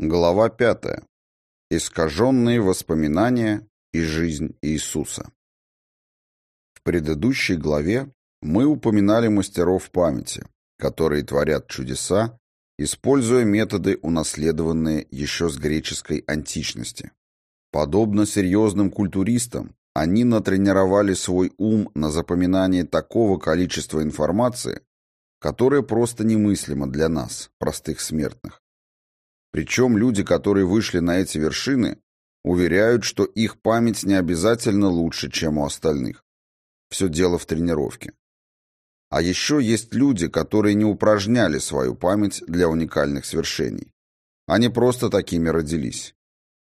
Глава 5. Искаженные воспоминания и жизнь Иисуса. В предыдущей главе мы упоминали мастеров памяти, которые творят чудеса, используя методы, унаследованные еще с греческой античности. Подобно серьезным культуристам, они натренировали свой ум на запоминание такого количества информации, которое просто немыслимо для нас, простых смертных. Причем люди, которые вышли на эти вершины, уверяют, что их память не обязательно лучше, чем у остальных. Все дело в тренировке. А еще есть люди, которые не упражняли свою память для уникальных свершений. Они просто такими родились.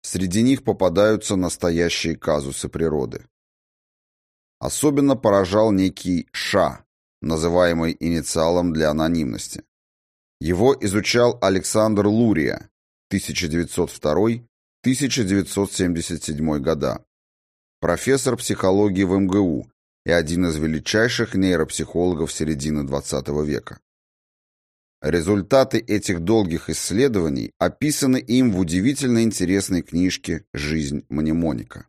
Среди них попадаются настоящие казусы природы. Особенно поражал некий Ша, называемый инициалом для анонимности. Его изучал Александр Лурия, 1902-1977 года, профессор психологии в МГУ и один из величайших нейропсихологов середины XX века. Результаты этих долгих исследований описаны им в удивительно интересной книжке «Жизнь мнемоника».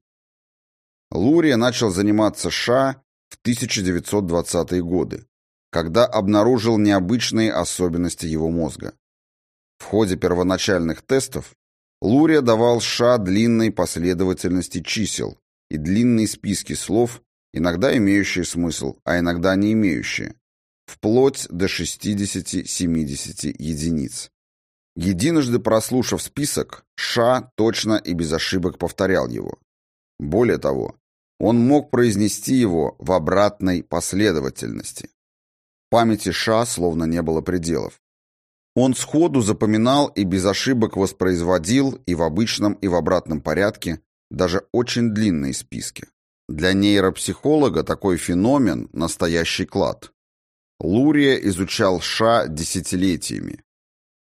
Лурия начал заниматься ША в 1920-е годы, когда обнаружил необычные особенности его мозга. В ходе первоначальных тестов Лурия давал ша длинной последовательности чисел и длинные списки слов, иногда имеющие смысл, а иногда не имеющие, вплоть до 60-70 единиц. Единожды прослушав список, Ша точно и без ошибок повторял его. Более того, он мог произнести его в обратной последовательности памяти Ша словно не было пределов. Он сходу запоминал и без ошибок воспроизводил и в обычном, и в обратном порядке даже очень длинные списки. Для нейропсихолога такой феномен – настоящий клад. Лурия изучал Ша десятилетиями.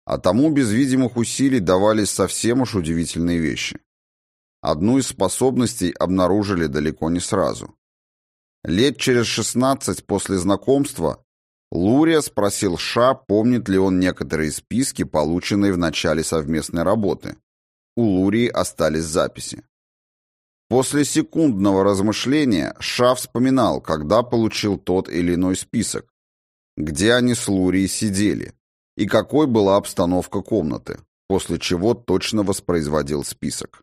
А тому без видимых усилий давались совсем уж удивительные вещи. Одну из способностей обнаружили далеко не сразу. Лет через 16 после знакомства Лурия спросил Ша, помнит ли он некоторые списки, полученные в начале совместной работы. У Лурии остались записи. После секундного размышления Ша вспоминал, когда получил тот или иной список, где они с Лурией сидели и какой была обстановка комнаты, после чего точно воспроизводил список.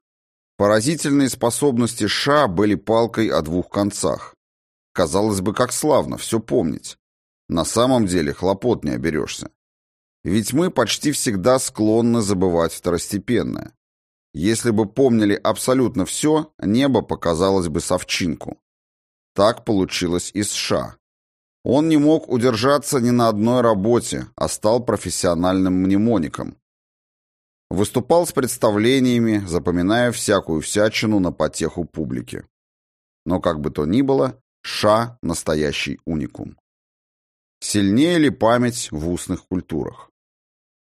Поразительные способности Ша были палкой о двух концах. Казалось бы, как славно все помнить. На самом деле хлопот не оберешься. Ведь мы почти всегда склонны забывать второстепенное. Если бы помнили абсолютно все, небо показалось бы совчинку. Так получилось и с Ша. Он не мог удержаться ни на одной работе, а стал профессиональным мнемоником. Выступал с представлениями, запоминая всякую всячину на потеху публики. Но как бы то ни было, Ша – настоящий уникум. Сильнее ли память в устных культурах?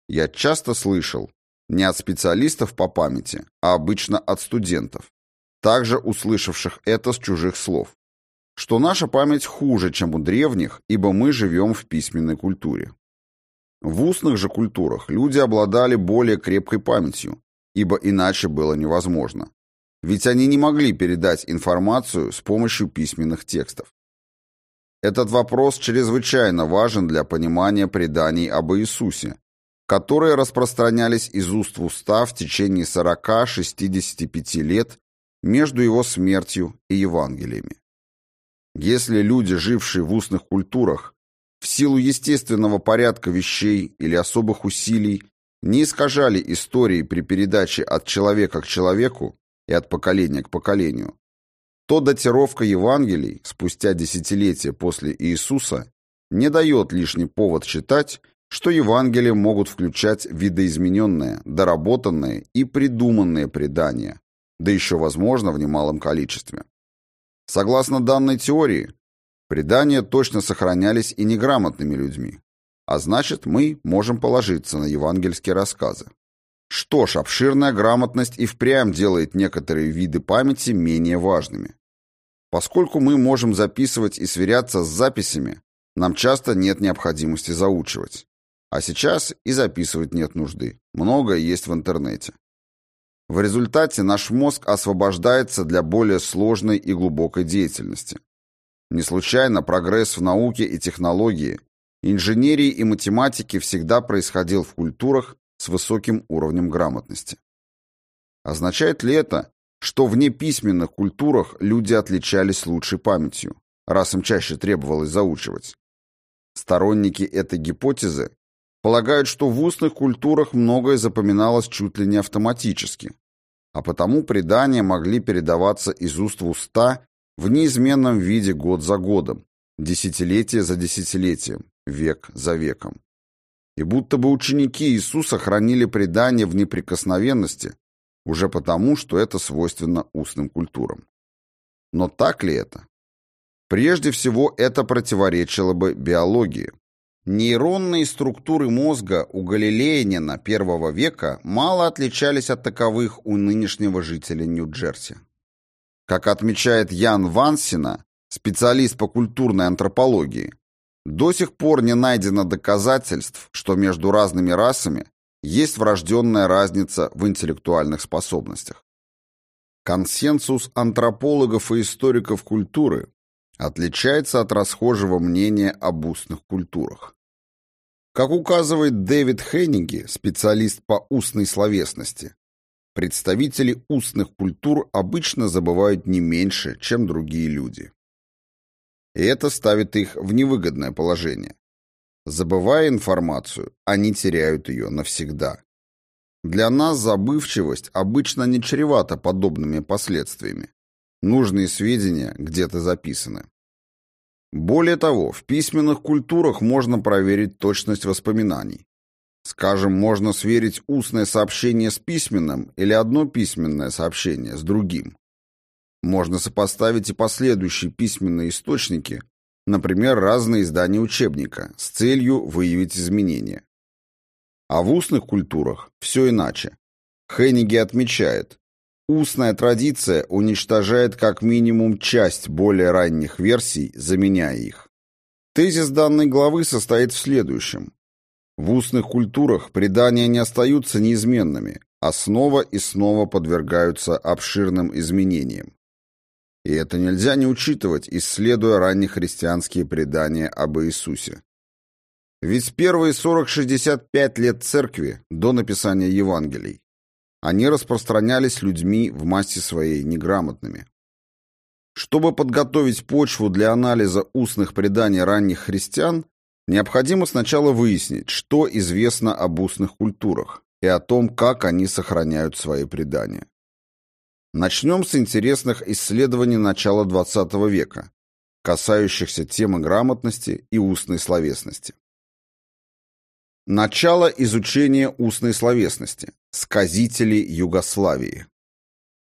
Я часто слышал, не от специалистов по памяти, а обычно от студентов, также услышавших это с чужих слов, что наша память хуже, чем у древних, ибо мы живем в письменной культуре. В устных же культурах люди обладали более крепкой памятью, ибо иначе было невозможно. Ведь они не могли передать информацию с помощью письменных текстов. Этот вопрос чрезвычайно важен для понимания преданий об Иисусе, которые распространялись из уст в уста в течение 40-65 лет между его смертью и Евангелиями. Если люди, жившие в устных культурах, в силу естественного порядка вещей или особых усилий, не искажали истории при передаче от человека к человеку и от поколения к поколению, то датировка Евангелий спустя десятилетия после Иисуса не дает лишний повод считать, что Евангелия могут включать видоизмененные, доработанные и придуманные предания, да еще, возможно, в немалом количестве. Согласно данной теории, предания точно сохранялись и неграмотными людьми, а значит, мы можем положиться на евангельские рассказы. Что ж, обширная грамотность и впрямь делает некоторые виды памяти менее важными. Поскольку мы можем записывать и сверяться с записями, нам часто нет необходимости заучивать. А сейчас и записывать нет нужды. Многое есть в интернете. В результате наш мозг освобождается для более сложной и глубокой деятельности. Не случайно прогресс в науке и технологии, инженерии и математике всегда происходил в культурах с высоким уровнем грамотности. Означает ли это, что в неписьменных культурах люди отличались лучшей памятью, раз им чаще требовалось заучивать? Сторонники этой гипотезы полагают, что в устных культурах многое запоминалось чуть ли не автоматически, а потому предания могли передаваться из уст в уста в неизменном виде год за годом, десятилетие за десятилетием, век за веком. И будто бы ученики Иисуса хранили предания в неприкосновенности уже потому, что это свойственно устным культурам. Но так ли это? Прежде всего, это противоречило бы биологии. Нейронные структуры мозга у Галилеянина первого века мало отличались от таковых у нынешнего жителя Нью-Джерси. Как отмечает Ян Вансина, специалист по культурной антропологии, до сих пор не найдено доказательств, что между разными расами есть врожденная разница в интеллектуальных способностях. Консенсус антропологов и историков культуры отличается от расхожего мнения об устных культурах. Как указывает Дэвид Хенниги, специалист по устной словесности, представители устных культур обычно забывают не меньше, чем другие люди. И это ставит их в невыгодное положение. Забывая информацию, они теряют ее навсегда. Для нас забывчивость обычно не чревата подобными последствиями. Нужные сведения где-то записаны. Более того, в письменных культурах можно проверить точность воспоминаний. Скажем, можно сверить устное сообщение с письменным или одно письменное сообщение с другим. Можно сопоставить и последующие письменные источники, например, разные издания учебника, с целью выявить изменения. А в устных культурах все иначе. Хенниги отмечает, Устная традиция уничтожает как минимум часть более ранних версий, заменяя их. Тезис данной главы состоит в следующем. В устных культурах предания не остаются неизменными, а снова и снова подвергаются обширным изменениям. И это нельзя не учитывать, исследуя раннехристианские предания об Иисусе. Ведь первые 40-65 лет церкви, до написания Евангелий, они распространялись людьми в массе своей неграмотными. Чтобы подготовить почву для анализа устных преданий ранних христиан, необходимо сначала выяснить, что известно об устных культурах и о том, как они сохраняют свои предания. Начнем с интересных исследований начала XX века, касающихся темы грамотности и устной словесности. Начало изучения устной словесности. Сказители Югославии.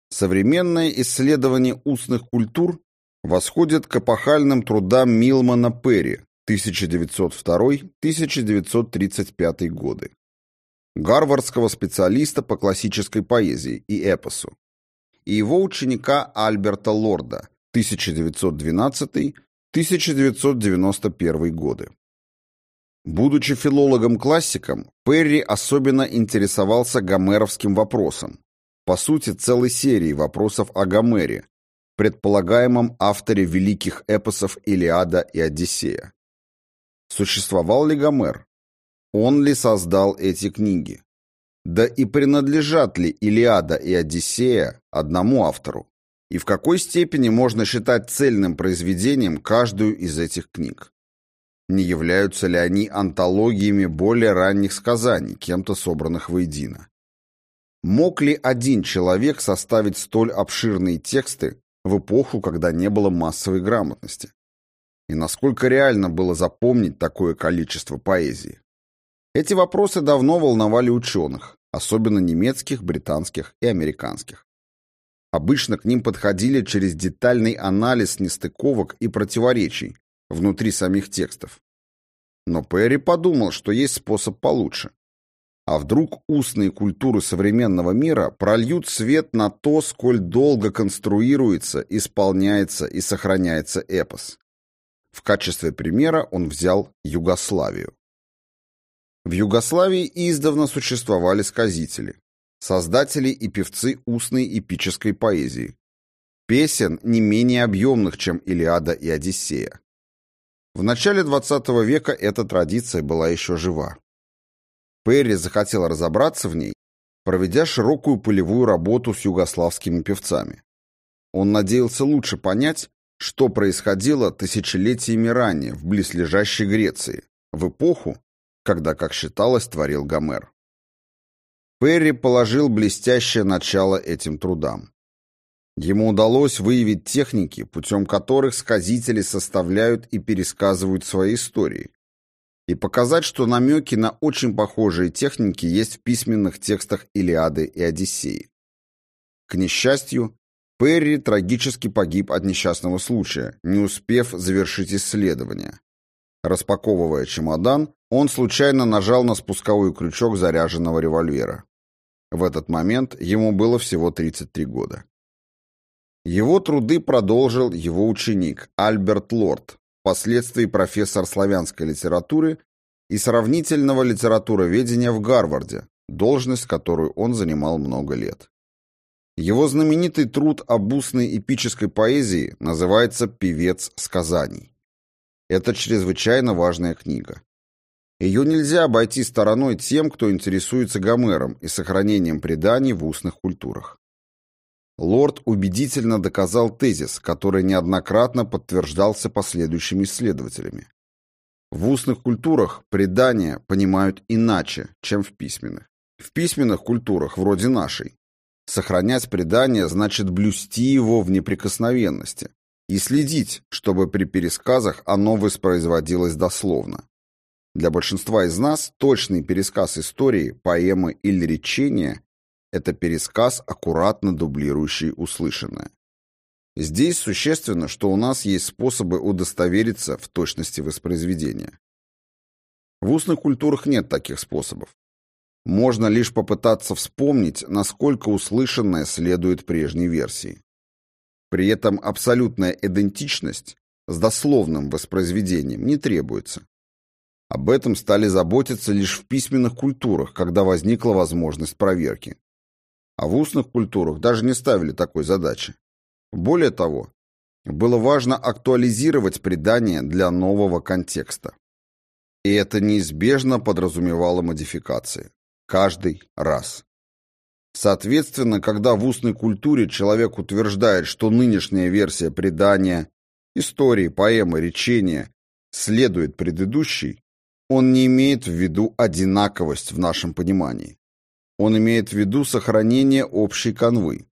Современное исследование устных культур восходит к эпохальным трудам Милмана Перри 1902-1935 годы, гарвардского специалиста по классической поэзии и эпосу, и его ученика Альберта Лорда 1912-1991 годы. Будучи филологом-классиком, Перри особенно интересовался гомеровским вопросом, по сути, целой серией вопросов о Гомере, предполагаемом авторе великих эпосов Илиада и Одиссея. Существовал ли Гомер? Он ли создал эти книги? Да и принадлежат ли Илиада и Одиссея одному автору? И в какой степени можно считать цельным произведением каждую из этих книг? Не являются ли они антологиями более ранних сказаний, кем-то собранных воедино? Мог ли один человек составить столь обширные тексты в эпоху, когда не было массовой грамотности? И насколько реально было запомнить такое количество поэзии? Эти вопросы давно волновали ученых, особенно немецких, британских и американских. Обычно к ним подходили через детальный анализ нестыковок и противоречий, внутри самих текстов. Но Перри подумал, что есть способ получше. А вдруг устные культуры современного мира прольют свет на то, сколь долго конструируется, исполняется и сохраняется эпос? В качестве примера он взял Югославию. В Югославии издавна существовали сказители, создатели и певцы устной эпической поэзии. Песен не менее объемных, чем «Илиада» и «Одиссея». В начале XX века эта традиция была еще жива. Перри захотел разобраться в ней, проведя широкую полевую работу с югославскими певцами. Он надеялся лучше понять, что происходило тысячелетиями ранее в близлежащей Греции, в эпоху, когда, как считалось, творил Гомер. Перри положил блестящее начало этим трудам. Ему удалось выявить техники, путем которых сказители составляют и пересказывают свои истории, и показать, что намеки на очень похожие техники есть в письменных текстах Илиады и Одиссеи. К несчастью, Перри трагически погиб от несчастного случая, не успев завершить исследование. Распаковывая чемодан, он случайно нажал на спусковой крючок заряженного револьвера. В этот момент ему было всего 33 года. Его труды продолжил его ученик Альберт Лорд, впоследствии профессор славянской литературы и сравнительного литературоведения в Гарварде, должность, которую он занимал много лет. Его знаменитый труд об устной эпической поэзии называется «Певец сказаний». Это чрезвычайно важная книга. Ее нельзя обойти стороной тем, кто интересуется Гомером и сохранением преданий в устных культурах. Лорд убедительно доказал тезис, который неоднократно подтверждался последующими исследователями. В устных культурах предания понимают иначе, чем в письменных. В письменных культурах, вроде нашей, сохранять предание значит блюсти его в неприкосновенности и следить, чтобы при пересказах оно воспроизводилось дословно. Для большинства из нас точный пересказ истории, поэмы или речения – это пересказ, аккуратно дублирующий услышанное. Здесь существенно, что у нас есть способы удостовериться в точности воспроизведения. В устных культурах нет таких способов. Можно лишь попытаться вспомнить, насколько услышанное следует прежней версии. При этом абсолютная идентичность с дословным воспроизведением не требуется. Об этом стали заботиться лишь в письменных культурах, когда возникла возможность проверки. А в устных культурах даже не ставили такой задачи. Более того, было важно актуализировать предание для нового контекста. И это неизбежно подразумевало модификации. Каждый раз. Соответственно, когда в устной культуре человек утверждает, что нынешняя версия предания, истории, поэмы, речения следует предыдущей, он не имеет в виду одинаковость в нашем понимании. Он имеет в виду сохранение общей канвы.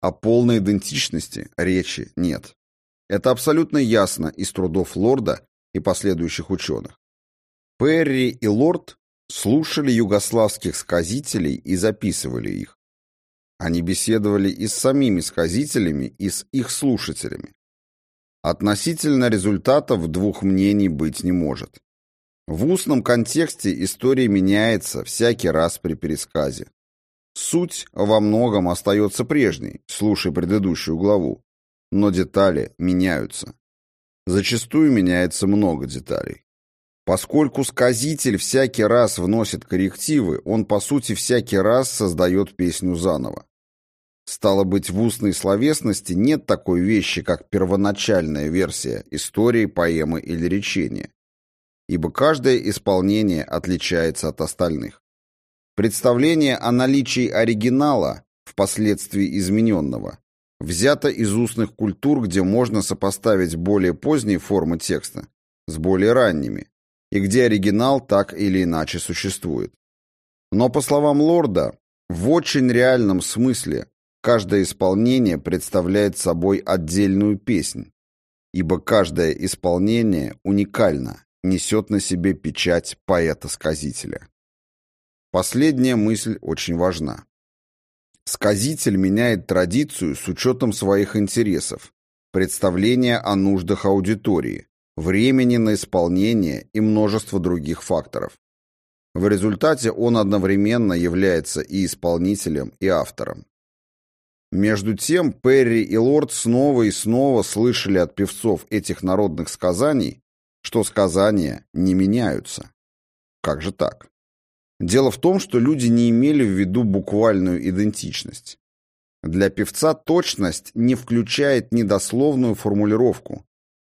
О полной идентичности речи нет. Это абсолютно ясно из трудов Лорда и последующих ученых. Перри и Лорд слушали югославских сказителей и записывали их. Они беседовали и с самими сказителями, и с их слушателями. Относительно результатов двух мнений быть не может. В устном контексте история меняется всякий раз при пересказе. Суть во многом остается прежней, слушай предыдущую главу, но детали меняются. Зачастую меняется много деталей. Поскольку сказитель всякий раз вносит коррективы, он, по сути, всякий раз создает песню заново. Стало быть, в устной словесности нет такой вещи, как первоначальная версия истории, поэмы или речения ибо каждое исполнение отличается от остальных. Представление о наличии оригинала, впоследствии измененного, взято из устных культур, где можно сопоставить более поздние формы текста с более ранними, и где оригинал так или иначе существует. Но, по словам Лорда, в очень реальном смысле каждое исполнение представляет собой отдельную песнь, ибо каждое исполнение уникально, несет на себе печать поэта-сказителя. Последняя мысль очень важна. Сказитель меняет традицию с учетом своих интересов, представления о нуждах аудитории, времени на исполнение и множество других факторов. В результате он одновременно является и исполнителем, и автором. Между тем, Перри и Лорд снова и снова слышали от певцов этих народных сказаний что сказания не меняются. Как же так? Дело в том, что люди не имели в виду буквальную идентичность. Для певца точность не включает недословную формулировку.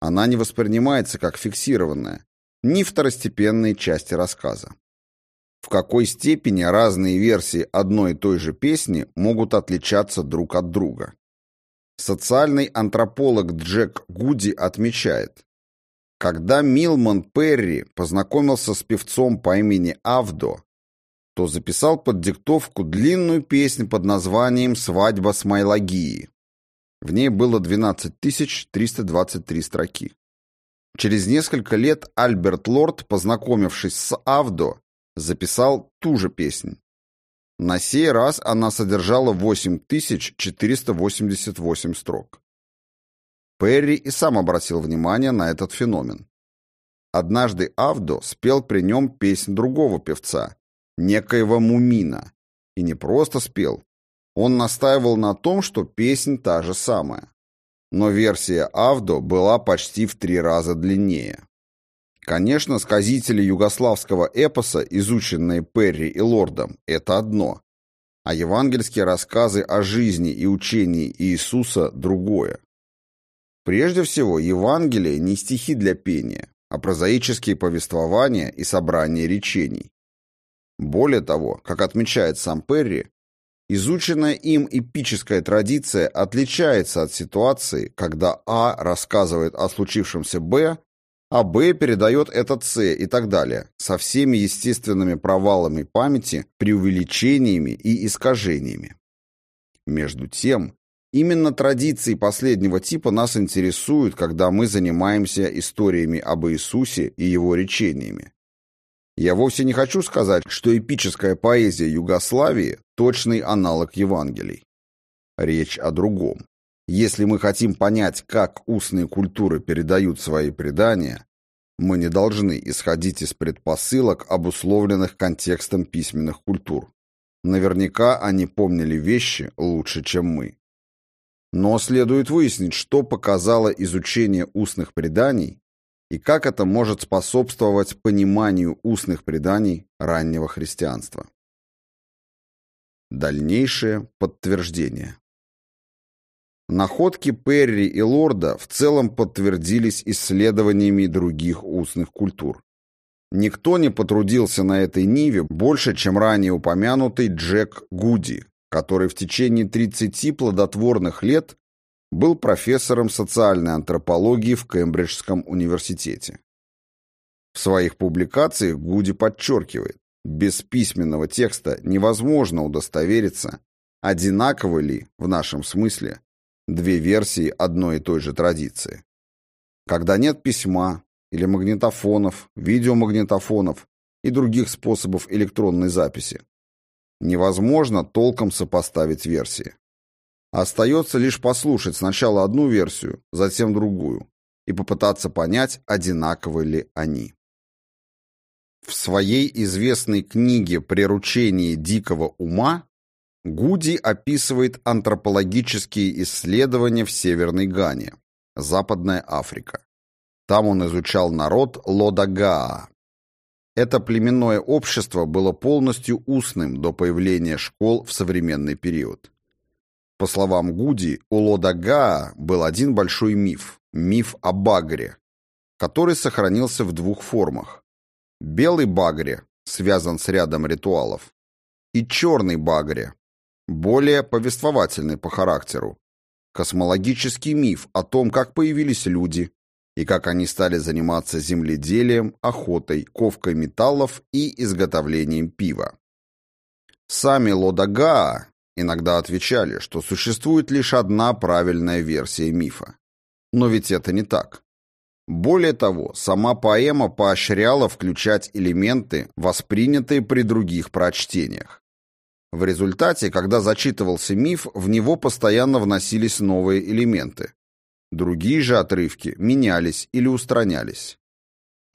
Она не воспринимается как фиксированная, ни второстепенные части рассказа. В какой степени разные версии одной и той же песни могут отличаться друг от друга. Социальный антрополог Джек Гуди отмечает, когда Милман Перри познакомился с певцом по имени Авдо, то записал под диктовку длинную песню под названием «Свадьба с Майлагии». В ней было 12 323 строки. Через несколько лет Альберт Лорд, познакомившись с Авдо, записал ту же песню. На сей раз она содержала 8488 строк. Перри и сам обратил внимание на этот феномен. Однажды Авдо спел при нем песнь другого певца, некоего Мумина. И не просто спел. Он настаивал на том, что песнь та же самая. Но версия Авдо была почти в три раза длиннее. Конечно, сказители югославского эпоса, изученные Перри и Лордом, это одно, а евангельские рассказы о жизни и учении Иисуса – другое. Прежде всего, Евангелие не стихи для пения, а прозаические повествования и собрания речений. Более того, как отмечает сам Перри, изученная им эпическая традиция отличается от ситуации, когда А рассказывает о случившемся Б, а Б передает это С и так далее, со всеми естественными провалами памяти, преувеличениями и искажениями. Между тем, именно традиции последнего типа нас интересуют, когда мы занимаемся историями об Иисусе и его речениями. Я вовсе не хочу сказать, что эпическая поэзия Югославии – точный аналог Евангелий. Речь о другом. Если мы хотим понять, как устные культуры передают свои предания, мы не должны исходить из предпосылок, обусловленных контекстом письменных культур. Наверняка они помнили вещи лучше, чем мы. Но следует выяснить, что показало изучение устных преданий и как это может способствовать пониманию устных преданий раннего христианства. Дальнейшее подтверждение. Находки Перри и Лорда в целом подтвердились исследованиями других устных культур. Никто не потрудился на этой ниве больше, чем ранее упомянутый Джек Гуди, который в течение 30 плодотворных лет был профессором социальной антропологии в Кембриджском университете. В своих публикациях Гуди подчеркивает, без письменного текста невозможно удостовериться, одинаковы ли, в нашем смысле, две версии одной и той же традиции. Когда нет письма или магнитофонов, видеомагнитофонов и других способов электронной записи, невозможно толком сопоставить версии. Остается лишь послушать сначала одну версию, затем другую, и попытаться понять, одинаковы ли они. В своей известной книге «Приручение дикого ума» Гуди описывает антропологические исследования в Северной Гане, Западная Африка. Там он изучал народ Лодагаа. Это племенное общество было полностью устным до появления школ в современный период. По словам Гуди, у Лодагаа был один большой миф – миф о багре, который сохранился в двух формах. Белый багре связан с рядом ритуалов, и черный багре, более повествовательный по характеру. Космологический миф о том, как появились люди и как они стали заниматься земледелием, охотой, ковкой металлов и изготовлением пива. Сами Лодагаа иногда отвечали, что существует лишь одна правильная версия мифа. Но ведь это не так. Более того, сама поэма поощряла включать элементы, воспринятые при других прочтениях. В результате, когда зачитывался миф, в него постоянно вносились новые элементы. Другие же отрывки менялись или устранялись.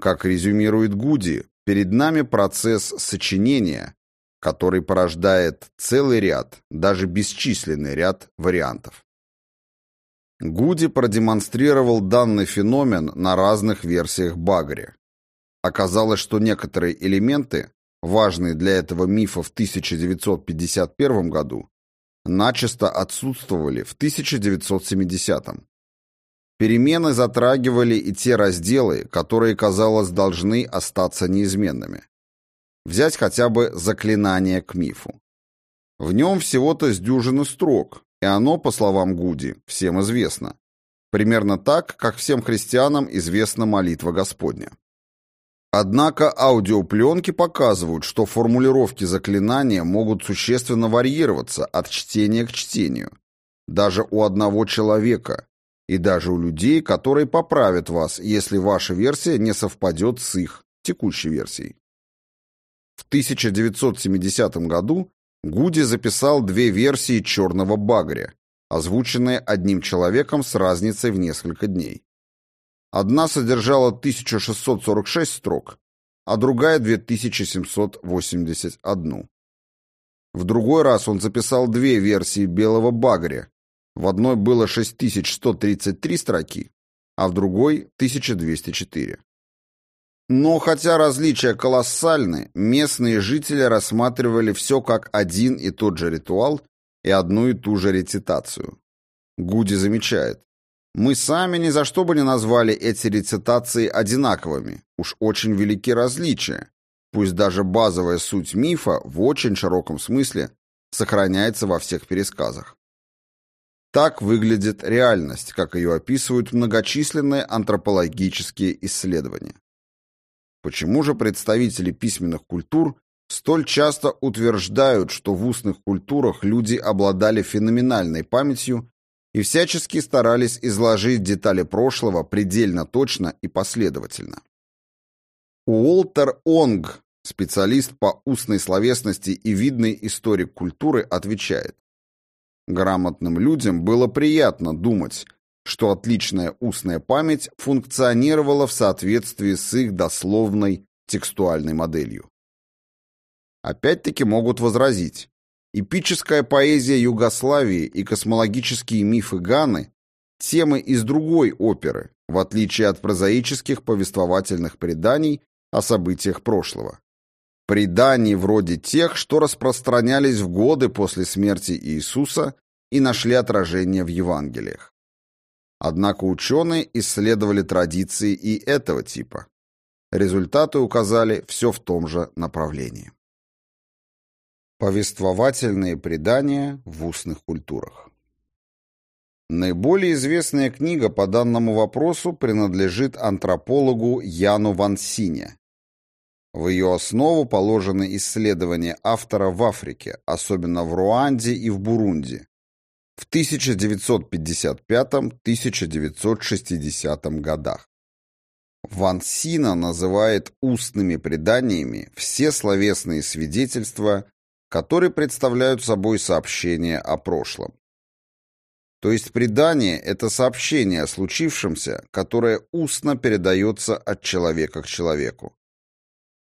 Как резюмирует Гуди, перед нами процесс сочинения, который порождает целый ряд, даже бесчисленный ряд вариантов. Гуди продемонстрировал данный феномен на разных версиях Багри. Оказалось, что некоторые элементы важные для этого мифа в 1951 году, начисто отсутствовали в 1970. -м. Перемены затрагивали и те разделы, которые, казалось, должны остаться неизменными. Взять хотя бы заклинание к мифу. В нем всего-то с дюжины строк, и оно, по словам Гуди, всем известно. Примерно так, как всем христианам известна молитва Господня. Однако аудиопленки показывают, что формулировки заклинания могут существенно варьироваться от чтения к чтению. Даже у одного человека, и даже у людей, которые поправят вас, если ваша версия не совпадет с их текущей версией. В 1970 году Гуди записал две версии «Черного багря», озвученные одним человеком с разницей в несколько дней. Одна содержала 1646 строк, а другая 2781. В другой раз он записал две версии «Белого багря». В одной было 6133 строки, а в другой — 1204. Но хотя различия колоссальны, местные жители рассматривали все как один и тот же ритуал и одну и ту же рецитацию. Гуди замечает, «Мы сами ни за что бы не назвали эти рецитации одинаковыми, уж очень велики различия, пусть даже базовая суть мифа в очень широком смысле сохраняется во всех пересказах. Так выглядит реальность, как ее описывают многочисленные антропологические исследования. Почему же представители письменных культур столь часто утверждают, что в устных культурах люди обладали феноменальной памятью и всячески старались изложить детали прошлого предельно точно и последовательно? Уолтер Онг, специалист по устной словесности и видный историк культуры, отвечает. Грамотным людям было приятно думать, что отличная устная память функционировала в соответствии с их дословной текстуальной моделью. Опять-таки могут возразить, эпическая поэзия Югославии и космологические мифы Ганы – темы из другой оперы, в отличие от прозаических повествовательных преданий о событиях прошлого. Преданий вроде тех, что распространялись в годы после смерти Иисуса и нашли отражение в Евангелиях. Однако ученые исследовали традиции и этого типа. Результаты указали все в том же направлении. Повествовательные предания в устных культурах. Наиболее известная книга по данному вопросу принадлежит антропологу Яну Вансине. В ее основу положены исследования автора в Африке, особенно в Руанде и в Бурунди, в 1955-1960 годах. Ван Сина называет устными преданиями все словесные свидетельства, которые представляют собой сообщения о прошлом. То есть предание – это сообщение о случившемся, которое устно передается от человека к человеку.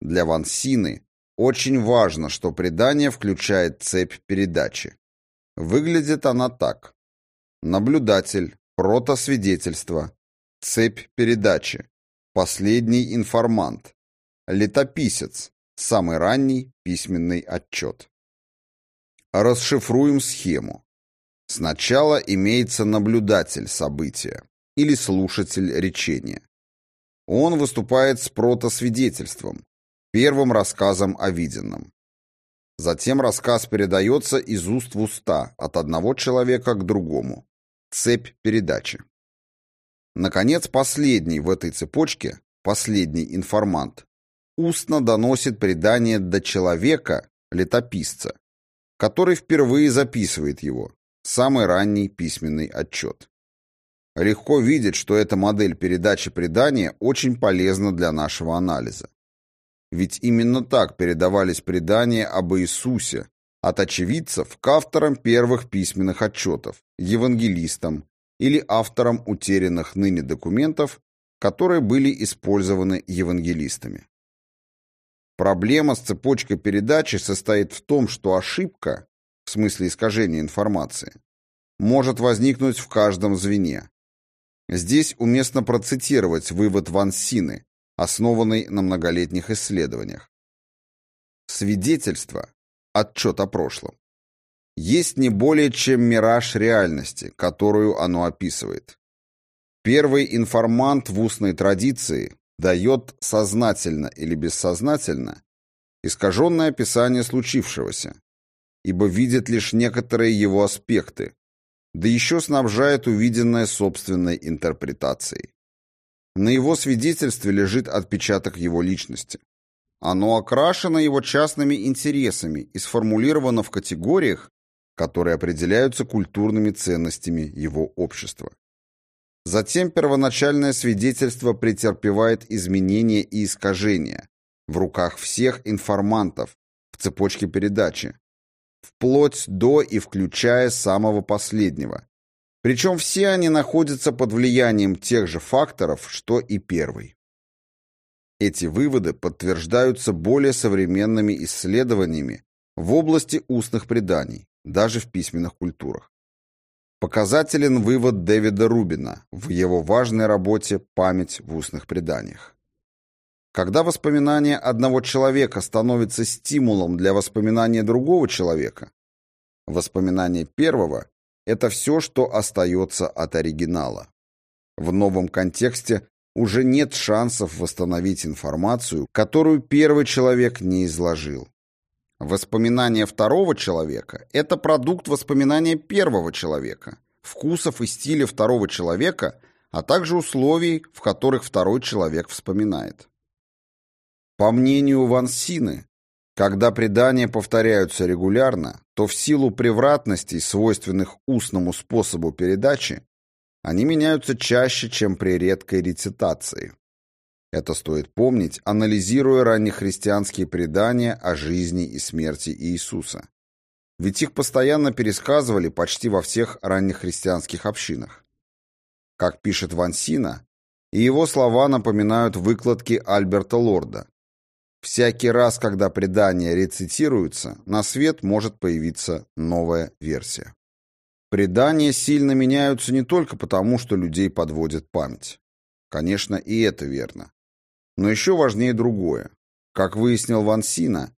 Для Ван Сины очень важно, что предание включает цепь передачи. Выглядит она так. Наблюдатель, протосвидетельство, цепь передачи, последний информант, летописец, самый ранний письменный отчет. Расшифруем схему. Сначала имеется наблюдатель события или слушатель речения. Он выступает с протосвидетельством, первым рассказом о виденном. Затем рассказ передается из уст в уста, от одного человека к другому. Цепь передачи. Наконец, последний в этой цепочке, последний информант, устно доносит предание до человека, летописца, который впервые записывает его, самый ранний письменный отчет. Легко видеть, что эта модель передачи предания очень полезна для нашего анализа. Ведь именно так передавались предания об Иисусе от очевидцев к авторам первых письменных отчетов, евангелистам или авторам утерянных ныне документов, которые были использованы евангелистами. Проблема с цепочкой передачи состоит в том, что ошибка, в смысле искажения информации, может возникнуть в каждом звене. Здесь уместно процитировать вывод Ван Сины, основанный на многолетних исследованиях. Свидетельство, отчет о прошлом, есть не более чем мираж реальности, которую оно описывает. Первый информант в устной традиции дает сознательно или бессознательно искаженное описание случившегося, ибо видит лишь некоторые его аспекты, да еще снабжает увиденное собственной интерпретацией. На его свидетельстве лежит отпечаток его личности. Оно окрашено его частными интересами и сформулировано в категориях, которые определяются культурными ценностями его общества. Затем первоначальное свидетельство претерпевает изменения и искажения в руках всех информантов в цепочке передачи, вплоть до и включая самого последнего. Причем все они находятся под влиянием тех же факторов, что и первый. Эти выводы подтверждаются более современными исследованиями в области устных преданий, даже в письменных культурах. Показателен вывод Дэвида Рубина в его важной работе «Память в устных преданиях». Когда воспоминание одного человека становится стимулом для воспоминания другого человека, воспоминание первого – это все, что остается от оригинала. В новом контексте уже нет шансов восстановить информацию, которую первый человек не изложил. Воспоминание второго человека – это продукт воспоминания первого человека, вкусов и стиля второго человека, а также условий, в которых второй человек вспоминает. По мнению Ван Сины, когда предания повторяются регулярно, то в силу превратностей, свойственных устному способу передачи, они меняются чаще, чем при редкой рецитации. Это стоит помнить, анализируя раннехристианские предания о жизни и смерти Иисуса. Ведь их постоянно пересказывали почти во всех раннехристианских общинах. Как пишет Ван Сина, и его слова напоминают выкладки Альберта Лорда, Всякий раз, когда предания рецитируются, на свет может появиться новая версия. Предания сильно меняются не только потому, что людей подводит память. Конечно, и это верно. Но еще важнее другое. Как выяснил Ван Сина,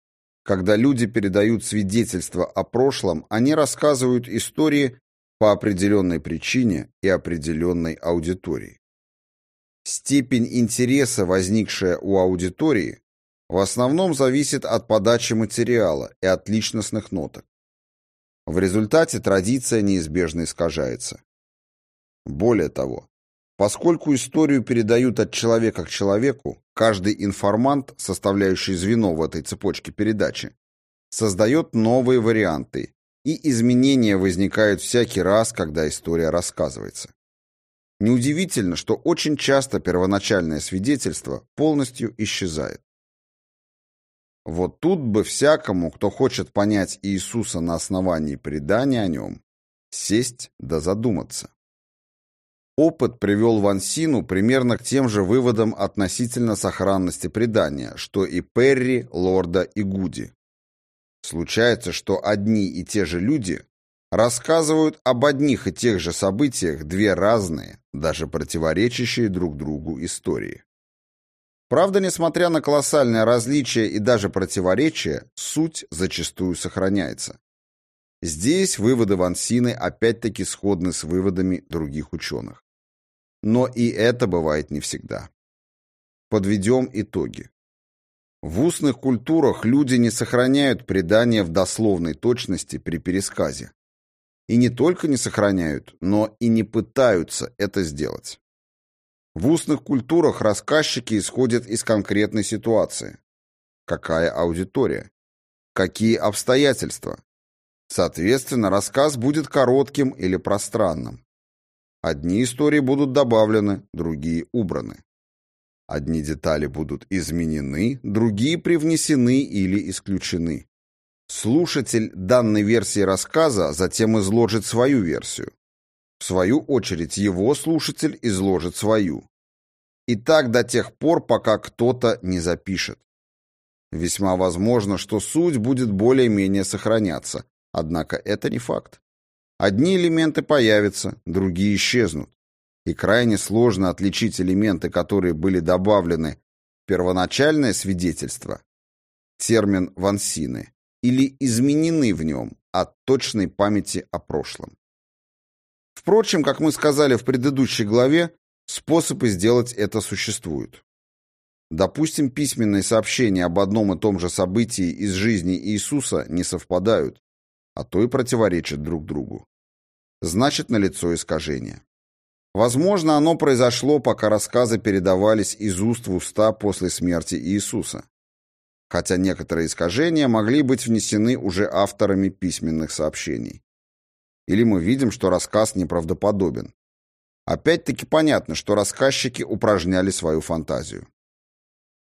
когда люди передают свидетельства о прошлом, они рассказывают истории по определенной причине и определенной аудитории. Степень интереса, возникшая у аудитории, в основном зависит от подачи материала и от личностных ноток. В результате традиция неизбежно искажается. Более того, поскольку историю передают от человека к человеку, каждый информант, составляющий звено в этой цепочке передачи, создает новые варианты, и изменения возникают всякий раз, когда история рассказывается. Неудивительно, что очень часто первоначальное свидетельство полностью исчезает. Вот тут бы всякому, кто хочет понять Иисуса на основании предания о нем, сесть да задуматься. Опыт привел Вансину примерно к тем же выводам относительно сохранности предания, что и Перри, Лорда и Гуди. Случается, что одни и те же люди рассказывают об одних и тех же событиях две разные, даже противоречащие друг другу истории. Правда, несмотря на колоссальное различие и даже противоречия, суть зачастую сохраняется. Здесь выводы Вансины опять-таки сходны с выводами других ученых. Но и это бывает не всегда. Подведем итоги. В устных культурах люди не сохраняют предания в дословной точности при пересказе. И не только не сохраняют, но и не пытаются это сделать. В устных культурах рассказчики исходят из конкретной ситуации. Какая аудитория? Какие обстоятельства? Соответственно, рассказ будет коротким или пространным. Одни истории будут добавлены, другие убраны. Одни детали будут изменены, другие привнесены или исключены. Слушатель данной версии рассказа затем изложит свою версию. В свою очередь его слушатель изложит свою. И так до тех пор, пока кто-то не запишет. Весьма возможно, что суть будет более-менее сохраняться, однако это не факт. Одни элементы появятся, другие исчезнут. И крайне сложно отличить элементы, которые были добавлены в первоначальное свидетельство, термин «вансины» или изменены в нем от точной памяти о прошлом. Впрочем, как мы сказали в предыдущей главе, способы сделать это существуют. Допустим, письменные сообщения об одном и том же событии из жизни Иисуса не совпадают, а то и противоречат друг другу. Значит, налицо искажение. Возможно, оно произошло, пока рассказы передавались из уст в уста после смерти Иисуса. Хотя некоторые искажения могли быть внесены уже авторами письменных сообщений. Или мы видим, что рассказ неправдоподобен. Опять-таки понятно, что рассказчики упражняли свою фантазию.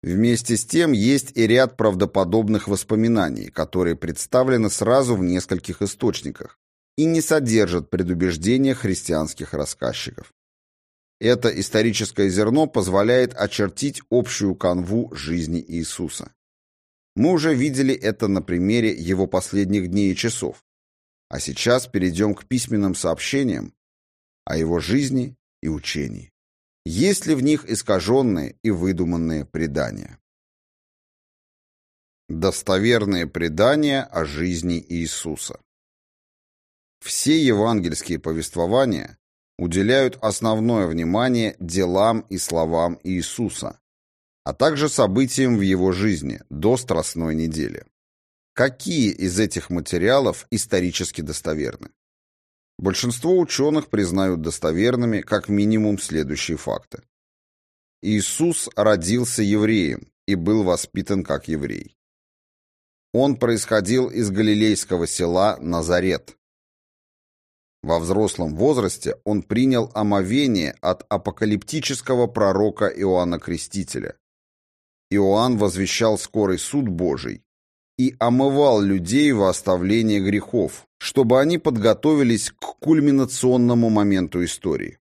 Вместе с тем есть и ряд правдоподобных воспоминаний, которые представлены сразу в нескольких источниках и не содержат предубеждения христианских рассказчиков. Это историческое зерно позволяет очертить общую канву жизни Иисуса. Мы уже видели это на примере его последних дней и часов. А сейчас перейдем к письменным сообщениям о его жизни и учении. Есть ли в них искаженные и выдуманные предания? Достоверные предания о жизни Иисуса Все евангельские повествования уделяют основное внимание делам и словам Иисуса, а также событиям в его жизни до Страстной недели. Какие из этих материалов исторически достоверны? Большинство ученых признают достоверными как минимум следующие факты. Иисус родился евреем и был воспитан как еврей. Он происходил из галилейского села Назарет. Во взрослом возрасте он принял омовение от апокалиптического пророка Иоанна Крестителя. Иоанн возвещал скорый суд Божий и омывал людей во оставление грехов, чтобы они подготовились к кульминационному моменту истории.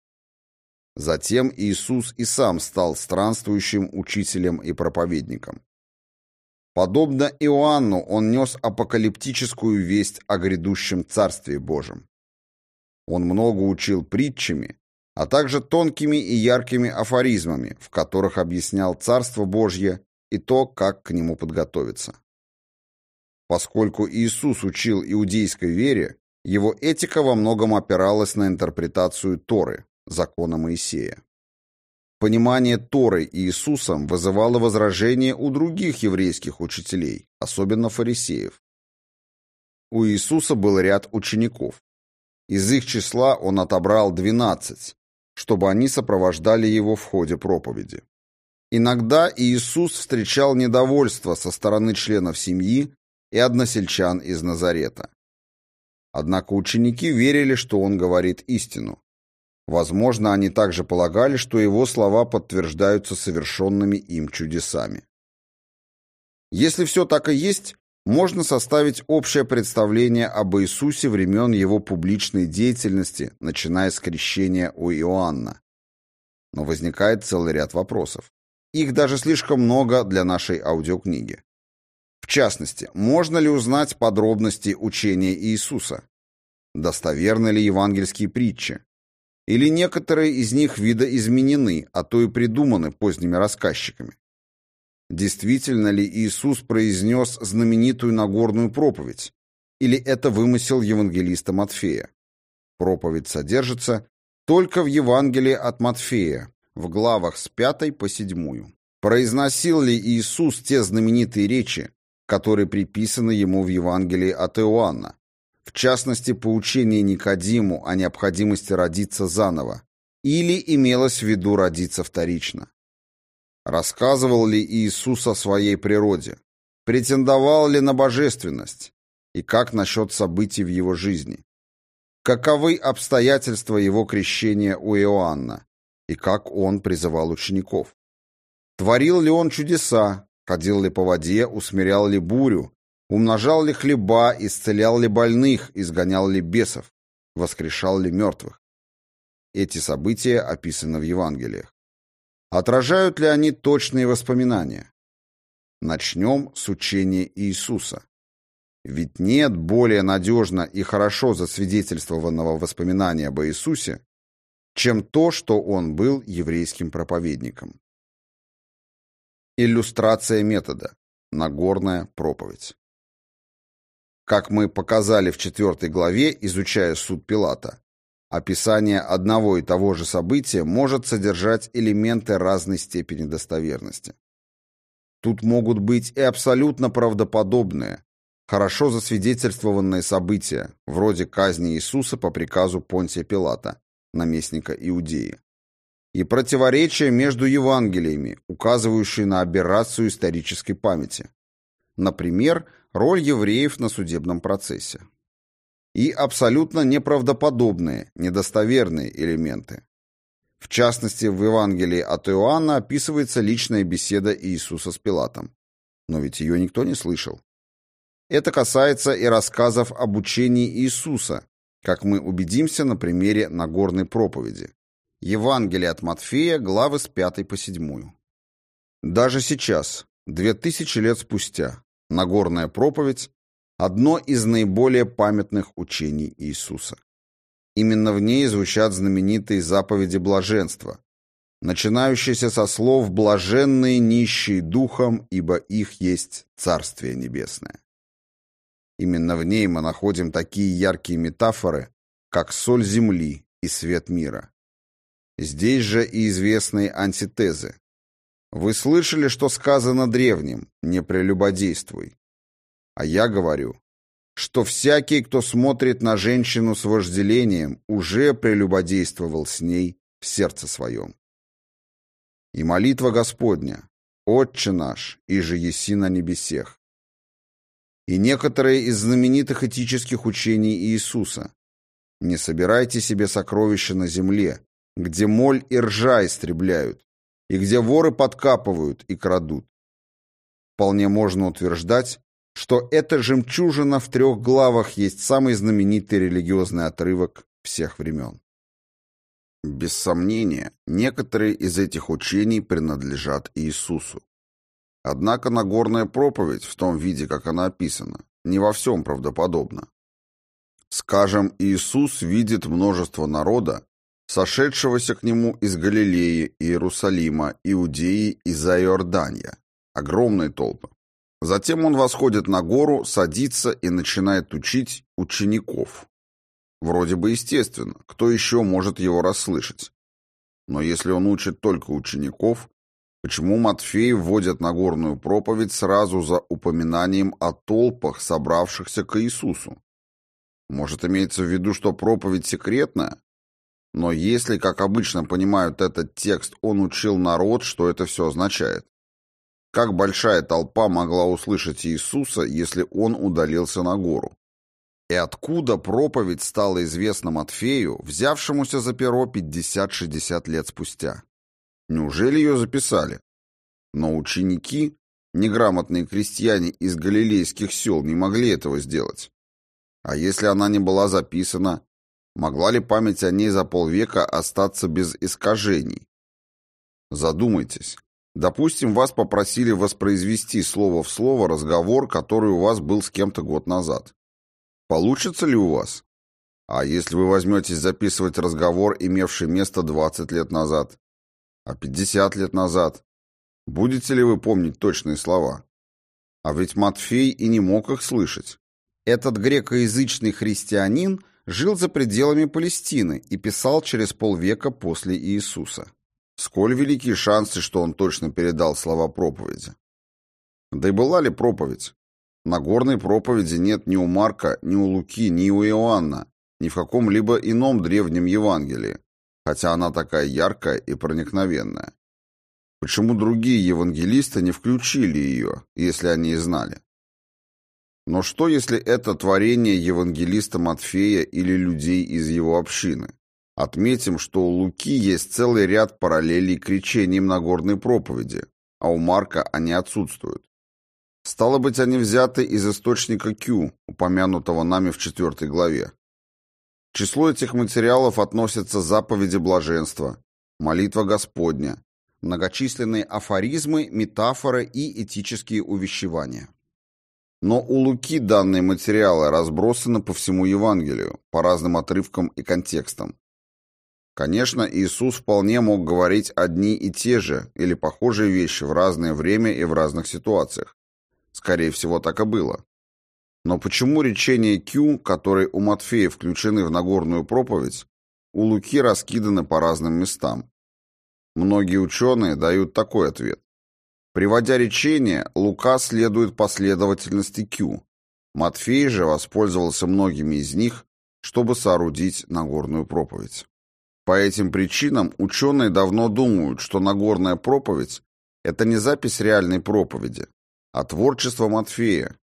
Затем Иисус и сам стал странствующим учителем и проповедником. Подобно Иоанну, он нес апокалиптическую весть о грядущем Царстве Божьем. Он много учил притчами, а также тонкими и яркими афоризмами, в которых объяснял Царство Божье и то, как к нему подготовиться. Поскольку Иисус учил иудейской вере, его этика во многом опиралась на интерпретацию Торы, закона Моисея. Понимание Торы Иисусом вызывало возражения у других еврейских учителей, особенно фарисеев. У Иисуса был ряд учеников. Из их числа он отобрал 12, чтобы они сопровождали его в ходе проповеди. Иногда Иисус встречал недовольство со стороны членов семьи и односельчан из Назарета. Однако ученики верили, что он говорит истину. Возможно, они также полагали, что его слова подтверждаются совершенными им чудесами. Если все так и есть, можно составить общее представление об Иисусе времен его публичной деятельности, начиная с крещения у Иоанна. Но возникает целый ряд вопросов. Их даже слишком много для нашей аудиокниги. В частности, можно ли узнать подробности учения Иисуса? Достоверны ли евангельские притчи? Или некоторые из них видоизменены, а то и придуманы поздними рассказчиками? Действительно ли Иисус произнес знаменитую Нагорную проповедь? Или это вымысел евангелиста Матфея? Проповедь содержится только в Евангелии от Матфея, в главах с 5 по 7. Произносил ли Иисус те знаменитые речи, которые приписаны ему в Евангелии от Иоанна, в частности, поучение Никодиму о необходимости родиться заново, или имелось в виду родиться вторично. Рассказывал ли Иисус о своей природе? Претендовал ли на божественность? И как насчет событий в его жизни? Каковы обстоятельства его крещения у Иоанна? И как он призывал учеников? Творил ли он чудеса? Ходил ли по воде, усмирял ли бурю, умножал ли хлеба, исцелял ли больных, изгонял ли бесов, воскрешал ли мертвых. Эти события описаны в Евангелиях. Отражают ли они точные воспоминания? Начнем с учения Иисуса. Ведь нет более надежно и хорошо засвидетельствованного воспоминания об Иисусе, чем то, что он был еврейским проповедником. Иллюстрация метода. Нагорная проповедь. Как мы показали в четвертой главе, изучая суд Пилата, описание одного и того же события может содержать элементы разной степени достоверности. Тут могут быть и абсолютно правдоподобные, хорошо засвидетельствованные события, вроде казни Иисуса по приказу Понтия Пилата, наместника Иудеи, и противоречия между Евангелиями, указывающие на аберрацию исторической памяти. Например, роль евреев на судебном процессе. И абсолютно неправдоподобные, недостоверные элементы. В частности, в Евангелии от Иоанна описывается личная беседа Иисуса с Пилатом. Но ведь ее никто не слышал. Это касается и рассказов об учении Иисуса, как мы убедимся на примере Нагорной проповеди. Евангелие от Матфея, главы с 5 по 7. Даже сейчас, две тысячи лет спустя, Нагорная проповедь – одно из наиболее памятных учений Иисуса. Именно в ней звучат знаменитые заповеди блаженства, начинающиеся со слов «блаженные нищие духом, ибо их есть Царствие Небесное». Именно в ней мы находим такие яркие метафоры, как соль земли и свет мира. Здесь же и известные антитезы. Вы слышали, что сказано древним «не прелюбодействуй». А я говорю, что всякий, кто смотрит на женщину с вожделением, уже прелюбодействовал с ней в сердце своем. И молитва Господня, «Отче наш, и же еси на небесех». И некоторые из знаменитых этических учений Иисуса. «Не собирайте себе сокровища на земле, где моль и ржа истребляют, и где воры подкапывают и крадут. Вполне можно утверждать, что эта жемчужина в трех главах есть самый знаменитый религиозный отрывок всех времен. Без сомнения, некоторые из этих учений принадлежат Иисусу. Однако Нагорная проповедь, в том виде, как она описана, не во всем правдоподобна. Скажем, Иисус видит множество народа, сошедшегося к нему из Галилеи, Иерусалима, Иудеи и Зайордания. Огромные толпы. Затем он восходит на гору, садится и начинает учить учеников. Вроде бы естественно, кто еще может его расслышать? Но если он учит только учеников, почему Матфей вводит Нагорную проповедь сразу за упоминанием о толпах, собравшихся к Иисусу? Может, имеется в виду, что проповедь секретная? Но если, как обычно понимают этот текст, он учил народ, что это все означает? Как большая толпа могла услышать Иисуса, если он удалился на гору? И откуда проповедь стала известна Матфею, взявшемуся за перо 50-60 лет спустя? Неужели ее записали? Но ученики, неграмотные крестьяне из галилейских сел, не могли этого сделать. А если она не была записана, Могла ли память о ней за полвека остаться без искажений? Задумайтесь. Допустим, вас попросили воспроизвести слово в слово разговор, который у вас был с кем-то год назад. Получится ли у вас? А если вы возьметесь записывать разговор, имевший место 20 лет назад? А 50 лет назад? Будете ли вы помнить точные слова? А ведь Матфей и не мог их слышать. Этот грекоязычный христианин – жил за пределами Палестины и писал через полвека после Иисуса. Сколь велики шансы, что он точно передал слова проповеди. Да и была ли проповедь? На горной проповеди нет ни у Марка, ни у Луки, ни у Иоанна, ни в каком-либо ином древнем Евангелии, хотя она такая яркая и проникновенная. Почему другие евангелисты не включили ее, если они и знали? Но что, если это творение евангелиста Матфея или людей из его общины? Отметим, что у Луки есть целый ряд параллелей к речениям Нагорной проповеди, а у Марка они отсутствуют. Стало быть, они взяты из источника Q, упомянутого нами в четвертой главе. К числу этих материалов относятся заповеди блаженства, молитва Господня, многочисленные афоризмы, метафоры и этические увещевания. Но у Луки данные материалы разбросаны по всему Евангелию, по разным отрывкам и контекстам. Конечно, Иисус вполне мог говорить одни и те же или похожие вещи в разное время и в разных ситуациях. Скорее всего, так и было. Но почему речения Q, которые у Матфея включены в Нагорную проповедь, у Луки раскиданы по разным местам? Многие ученые дают такой ответ. Приводя речение, Лука следует последовательности Q. Матфей же воспользовался многими из них, чтобы соорудить Нагорную проповедь. По этим причинам ученые давно думают, что Нагорная проповедь – это не запись реальной проповеди, а творчество Матфея,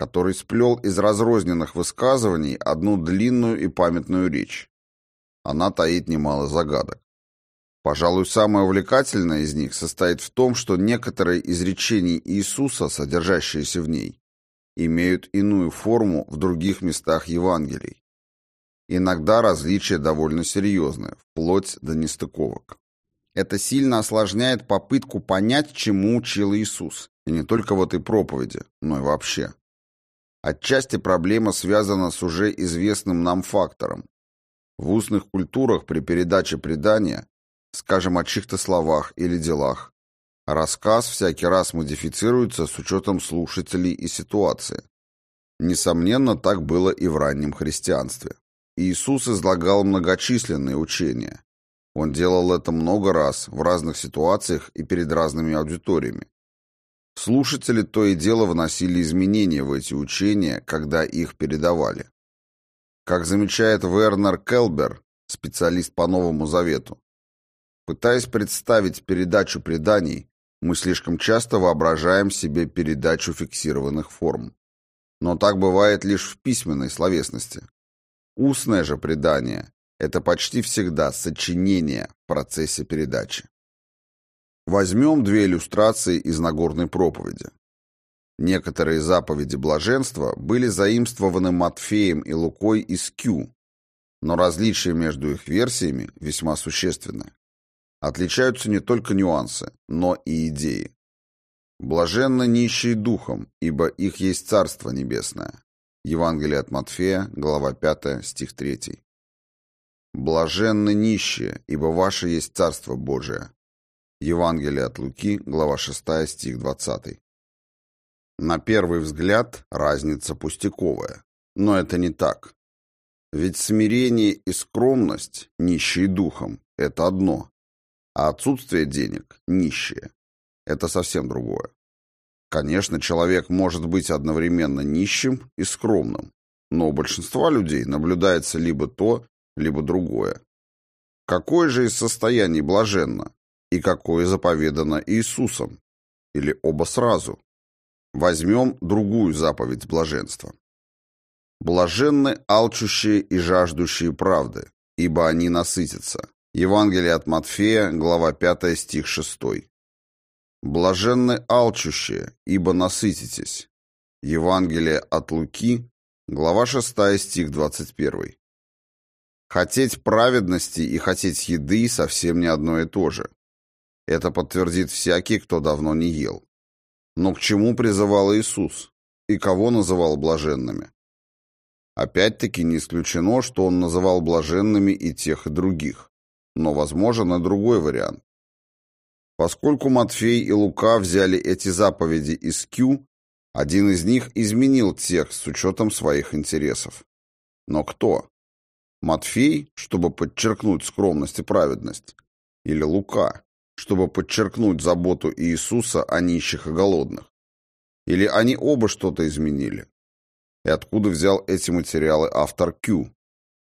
который сплел из разрозненных высказываний одну длинную и памятную речь. Она таит немало загадок. Пожалуй, самое увлекательное из них состоит в том, что некоторые из речений Иисуса, содержащиеся в ней, имеют иную форму в других местах Евангелий. Иногда различия довольно серьезные, вплоть до нестыковок. Это сильно осложняет попытку понять, чему учил Иисус, и не только в этой проповеди, но и вообще. Отчасти проблема связана с уже известным нам фактором. В устных культурах при передаче предания, скажем, о чьих-то словах или делах, рассказ всякий раз модифицируется с учетом слушателей и ситуации. Несомненно, так было и в раннем христианстве. Иисус излагал многочисленные учения. Он делал это много раз, в разных ситуациях и перед разными аудиториями. Слушатели то и дело вносили изменения в эти учения, когда их передавали. Как замечает Вернер Келбер, специалист по Новому Завету, пытаясь представить передачу преданий, мы слишком часто воображаем себе передачу фиксированных форм. Но так бывает лишь в письменной словесности. Устное же предание – это почти всегда сочинение в процессе передачи. Возьмем две иллюстрации из Нагорной проповеди. Некоторые заповеди блаженства были заимствованы Матфеем и Лукой из Кью, но различия между их версиями весьма существенны. Отличаются не только нюансы, но и идеи. Блаженно нищие духом, ибо их есть Царство Небесное. Евангелие от Матфея, глава 5, стих 3. Блаженны нищие, ибо ваше есть Царство Божие. Евангелие от Луки, глава 6, стих 20. На первый взгляд разница пустяковая, но это не так. Ведь смирение и скромность, нищие духом, это одно, а отсутствие денег, нищие, это совсем другое. Конечно, человек может быть одновременно нищим и скромным, но у большинства людей наблюдается либо то, либо другое. Какое же из состояний блаженно и какое заповедано Иисусом? Или оба сразу? Возьмем другую заповедь блаженства. Блаженны алчущие и жаждущие правды, ибо они насытятся. Евангелие от Матфея, глава 5, стих 6. Блаженны алчущие, ибо насытитесь. Евангелие от Луки, глава 6, стих 21. Хотеть праведности и хотеть еды совсем не одно и то же. Это подтвердит всякий, кто давно не ел. Но к чему призывал Иисус? И кого называл блаженными? Опять-таки не исключено, что он называл блаженными и тех, и других. Но возможен и другой вариант. Поскольку Матфей и Лука взяли эти заповеди из Кью, один из них изменил текст с учетом своих интересов. Но кто? Матфей, чтобы подчеркнуть скромность и праведность? Или Лука, чтобы подчеркнуть заботу Иисуса о нищих и голодных? Или они оба что-то изменили? И откуда взял эти материалы автор Кью?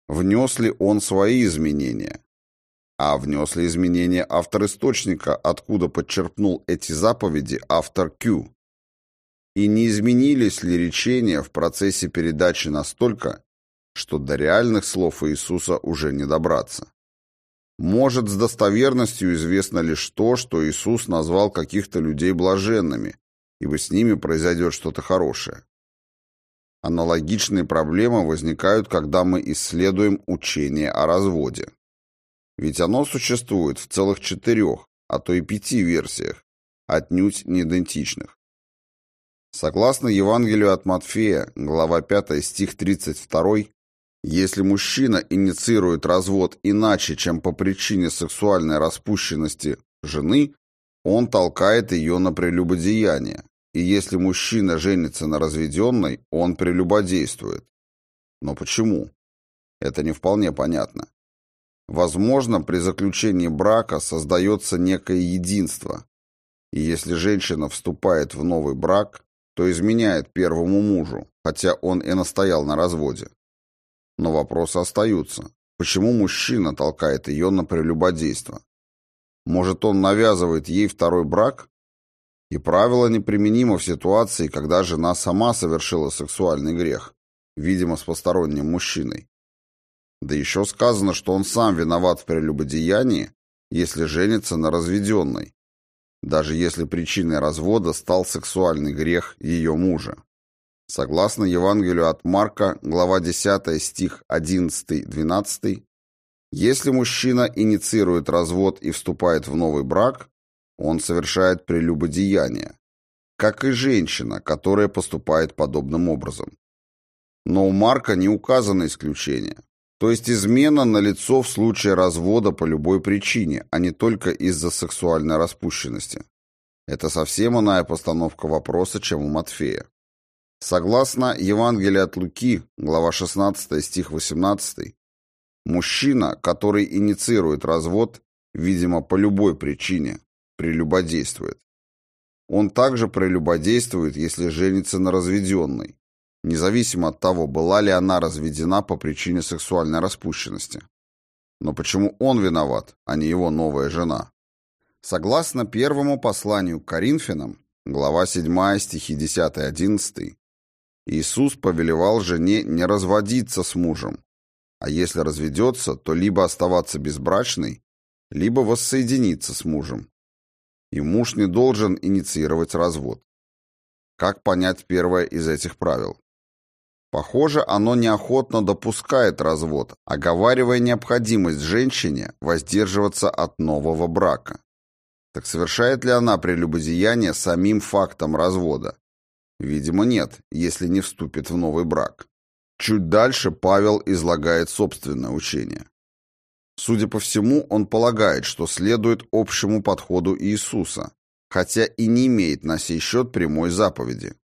Внес ли он свои изменения? А внес ли изменения автор источника, откуда подчерпнул эти заповеди автор Q? И не изменились ли речения в процессе передачи настолько, что до реальных слов Иисуса уже не добраться? Может, с достоверностью известно лишь то, что Иисус назвал каких-то людей блаженными, ибо с ними произойдет что-то хорошее. Аналогичные проблемы возникают, когда мы исследуем учение о разводе. Ведь оно существует в целых четырех, а то и пяти версиях, отнюдь не идентичных. Согласно Евангелию от Матфея, глава 5, стих 32, если мужчина инициирует развод иначе, чем по причине сексуальной распущенности жены, он толкает ее на прелюбодеяние, и если мужчина женится на разведенной, он прелюбодействует. Но почему? Это не вполне понятно. Возможно, при заключении брака создается некое единство, и если женщина вступает в новый брак, то изменяет первому мужу, хотя он и настоял на разводе. Но вопросы остаются. Почему мужчина толкает ее на прелюбодейство? Может, он навязывает ей второй брак? И правило неприменимо в ситуации, когда жена сама совершила сексуальный грех, видимо, с посторонним мужчиной. Да еще сказано, что он сам виноват в прелюбодеянии, если женится на разведенной, даже если причиной развода стал сексуальный грех ее мужа. Согласно Евангелию от Марка, глава 10, стих 11-12, если мужчина инициирует развод и вступает в новый брак, он совершает прелюбодеяние, как и женщина, которая поступает подобным образом. Но у Марка не указано исключение. То есть измена налицо в случае развода по любой причине, а не только из-за сексуальной распущенности. Это совсем иная постановка вопроса, чем у Матфея. Согласно Евангелию от Луки, глава 16, стих 18, мужчина, который инициирует развод, видимо, по любой причине, прелюбодействует. Он также прелюбодействует, если женится на разведенной, независимо от того, была ли она разведена по причине сексуальной распущенности. Но почему он виноват, а не его новая жена? Согласно первому посланию к Коринфянам, глава 7, стихи 10-11, Иисус повелевал жене не разводиться с мужем, а если разведется, то либо оставаться безбрачной, либо воссоединиться с мужем. И муж не должен инициировать развод. Как понять первое из этих правил? Похоже, оно неохотно допускает развод, оговаривая необходимость женщине воздерживаться от нового брака. Так совершает ли она прелюбодеяние самим фактом развода? Видимо, нет, если не вступит в новый брак. Чуть дальше Павел излагает собственное учение. Судя по всему, он полагает, что следует общему подходу Иисуса, хотя и не имеет на сей счет прямой заповеди.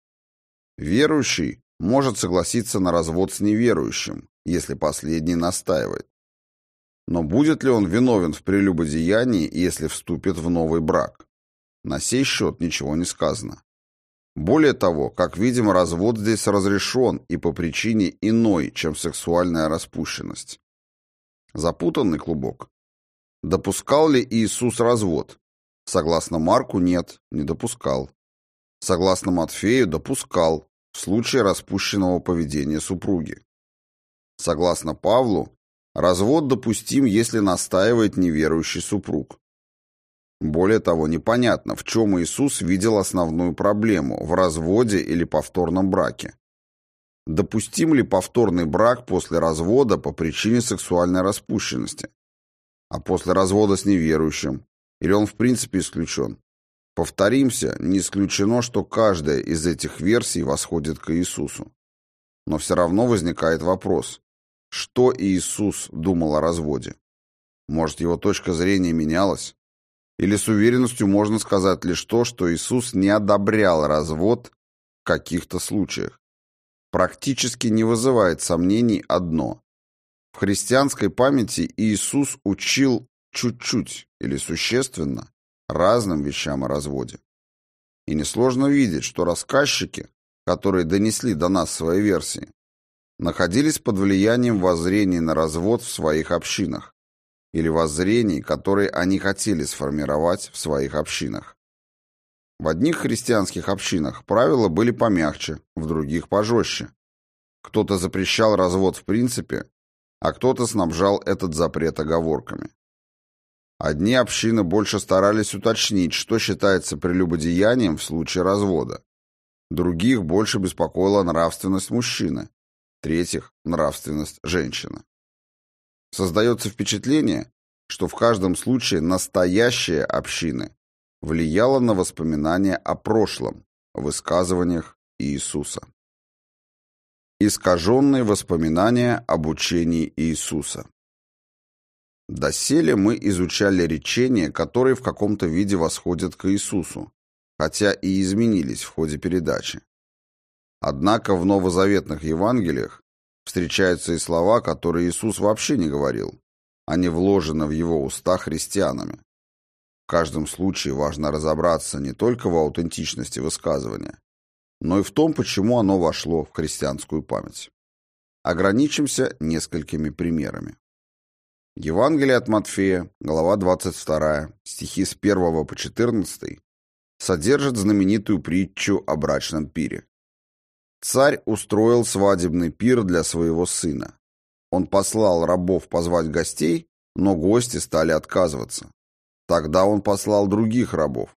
Верующий может согласиться на развод с неверующим, если последний настаивает. Но будет ли он виновен в прелюбодеянии, если вступит в новый брак? На сей счет ничего не сказано. Более того, как видим, развод здесь разрешен и по причине иной, чем сексуальная распущенность. Запутанный клубок. Допускал ли Иисус развод? Согласно Марку, нет, не допускал. Согласно Матфею, допускал, в случае распущенного поведения супруги. Согласно Павлу, развод допустим, если настаивает неверующий супруг. Более того, непонятно, в чем Иисус видел основную проблему – в разводе или повторном браке. Допустим ли повторный брак после развода по причине сексуальной распущенности? А после развода с неверующим? Или он в принципе исключен? Повторимся, не исключено, что каждая из этих версий восходит к Иисусу. Но все равно возникает вопрос, что Иисус думал о разводе? Может, его точка зрения менялась? Или с уверенностью можно сказать лишь то, что Иисус не одобрял развод в каких-то случаях? Практически не вызывает сомнений одно. В христианской памяти Иисус учил чуть-чуть или существенно разным вещам о разводе. И несложно видеть, что рассказчики, которые донесли до нас свои версии, находились под влиянием воззрений на развод в своих общинах или воззрений, которые они хотели сформировать в своих общинах. В одних христианских общинах правила были помягче, в других пожестче. Кто-то запрещал развод в принципе, а кто-то снабжал этот запрет оговорками. Одни общины больше старались уточнить, что считается прелюбодеянием в случае развода. Других больше беспокоила нравственность мужчины. Третьих – нравственность женщины. Создается впечатление, что в каждом случае настоящая общины влияла на воспоминания о прошлом, высказываниях Иисуса. Искаженные воспоминания об учении Иисуса. Доселе мы изучали речения, которые в каком-то виде восходят к Иисусу, хотя и изменились в ходе передачи. Однако в новозаветных Евангелиях встречаются и слова, которые Иисус вообще не говорил. Они вложены в его уста христианами. В каждом случае важно разобраться не только в аутентичности высказывания, но и в том, почему оно вошло в христианскую память. Ограничимся несколькими примерами. Евангелие от Матфея, глава 22, стихи с 1 по 14, содержит знаменитую притчу о брачном пире. Царь устроил свадебный пир для своего сына. Он послал рабов позвать гостей, но гости стали отказываться. Тогда он послал других рабов.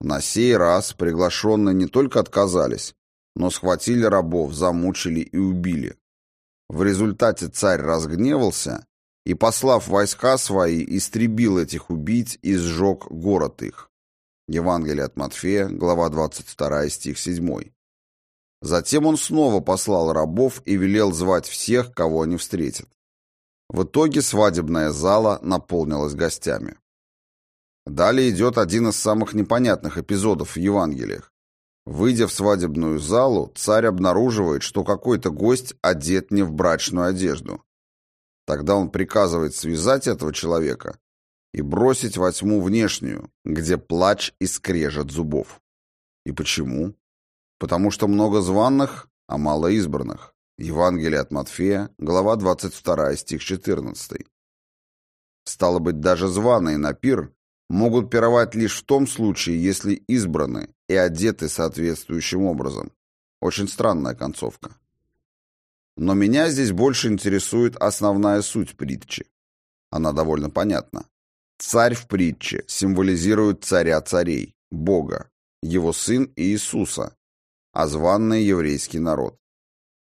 На сей раз приглашенные не только отказались, но схватили рабов, замучили и убили. В результате царь разгневался и, послав войска свои, истребил этих убийц и сжег город их. Евангелие от Матфея, глава 22, стих 7. Затем он снова послал рабов и велел звать всех, кого они встретят. В итоге свадебная зала наполнилась гостями. Далее идет один из самых непонятных эпизодов в Евангелиях. Выйдя в свадебную залу, царь обнаруживает, что какой-то гость одет не в брачную одежду. Тогда он приказывает связать этого человека и бросить во тьму внешнюю, где плач и скрежет зубов. И почему? Потому что много званных, а мало избранных. Евангелие от Матфея, глава 22, стих 14. Стало быть, даже званые на пир могут пировать лишь в том случае, если избраны и одеты соответствующим образом. Очень странная концовка. Но меня здесь больше интересует основная суть притчи. Она довольно понятна. Царь в притче символизирует царя царей, Бога, его сын Иисуса, а званный еврейский народ.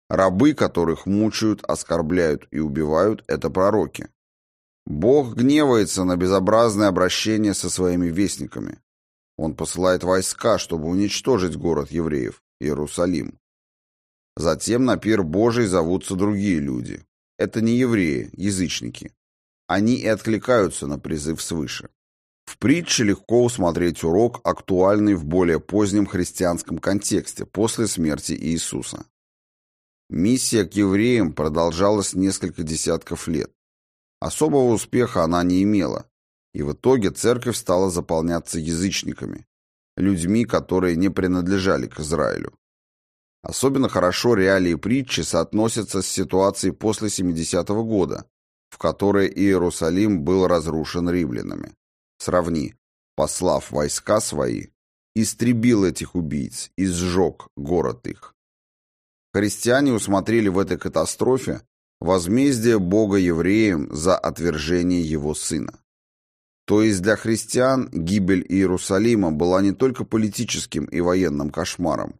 Рабы, которых мучают, оскорбляют и убивают, это пророки. Бог гневается на безобразное обращение со своими вестниками. Он посылает войска, чтобы уничтожить город евреев, Иерусалим. Затем на пир Божий зовутся другие люди. Это не евреи, язычники. Они и откликаются на призыв свыше. В притче легко усмотреть урок, актуальный в более позднем христианском контексте, после смерти Иисуса. Миссия к евреям продолжалась несколько десятков лет. Особого успеха она не имела, и в итоге церковь стала заполняться язычниками, людьми, которые не принадлежали к Израилю. Особенно хорошо реалии притчи соотносятся с ситуацией после 70-го года, в которой Иерусалим был разрушен римлянами. Сравни. Послав войска свои, истребил этих убийц и сжег город их. Христиане усмотрели в этой катастрофе возмездие Бога евреям за отвержение его сына. То есть для христиан гибель Иерусалима была не только политическим и военным кошмаром.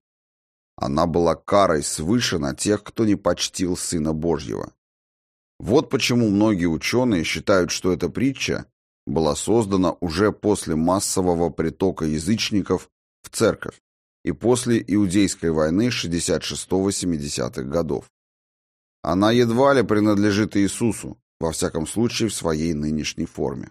Она была карой свыше на тех, кто не почтил Сына Божьего. Вот почему многие ученые считают, что эта притча была создана уже после массового притока язычников в церковь и после Иудейской войны 66-70-х годов. Она едва ли принадлежит Иисусу, во всяком случае в своей нынешней форме.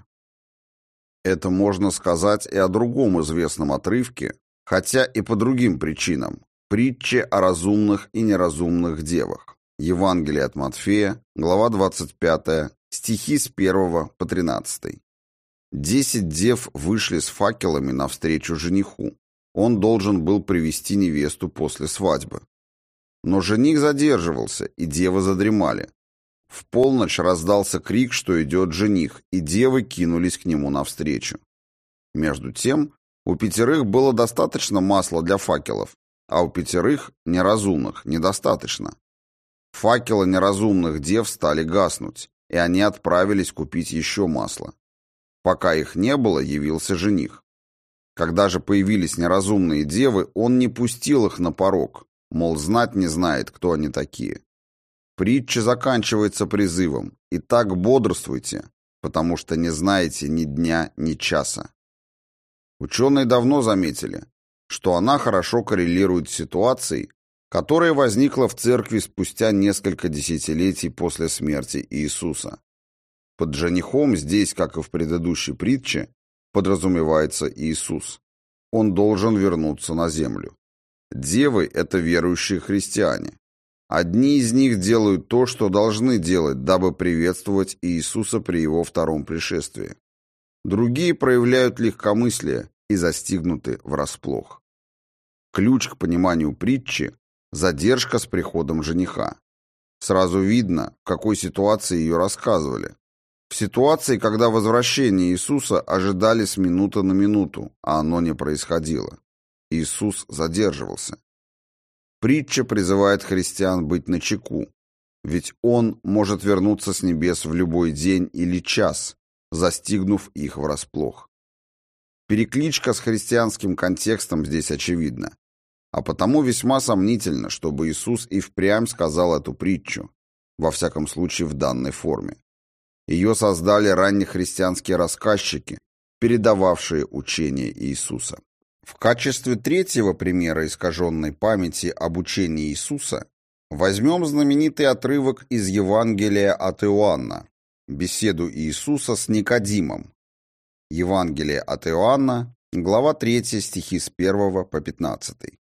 Это можно сказать и о другом известном отрывке, хотя и по другим причинам, притче о разумных и неразумных девах. Евангелие от Матфея, глава 25, стихи с 1 по 13. Десять дев вышли с факелами навстречу жениху. Он должен был привести невесту после свадьбы. Но жених задерживался, и девы задремали. В полночь раздался крик, что идет жених, и девы кинулись к нему навстречу. Между тем, у пятерых было достаточно масла для факелов, а у пятерых, неразумных, недостаточно. Факелы неразумных дев стали гаснуть, и они отправились купить еще масло. Пока их не было, явился жених. Когда же появились неразумные девы, он не пустил их на порог, мол, знать не знает, кто они такие. Притча заканчивается призывом «Итак бодрствуйте, потому что не знаете ни дня, ни часа». Ученые давно заметили, что она хорошо коррелирует с ситуацией, которая возникла в церкви спустя несколько десятилетий после смерти Иисуса. Под женихом здесь, как и в предыдущей притче, подразумевается Иисус. он должен вернуться на землю. Девы – это верующие христиане. Одни из них делают то, что должны делать, дабы приветствовать Иисуса при его втором пришествии. Другие проявляют легкомыслие и застигнуты врасплох. Ключ к пониманию притчи – задержка с приходом жениха. Сразу видно, в какой ситуации ее рассказывали. В ситуации, когда возвращение Иисуса ожидали с минуты на минуту, а оно не происходило. Иисус задерживался. Притча призывает христиан быть начеку, ведь Он может вернуться с небес в любой день или час, застигнув их врасплох. Перекличка с христианским контекстом здесь очевидна, а потому весьма сомнительно, чтобы Иисус и впрямь сказал эту притчу, во всяком случае в данной форме. Ее создали раннехристианские рассказчики, передававшие учение Иисуса. В качестве третьего примера искаженной памяти об учении Иисуса возьмем знаменитый отрывок из Евангелия от Иоанна, беседу Иисуса с Никодимом. Евангелие от Иоанна, глава 3, стихи с 1 по 15.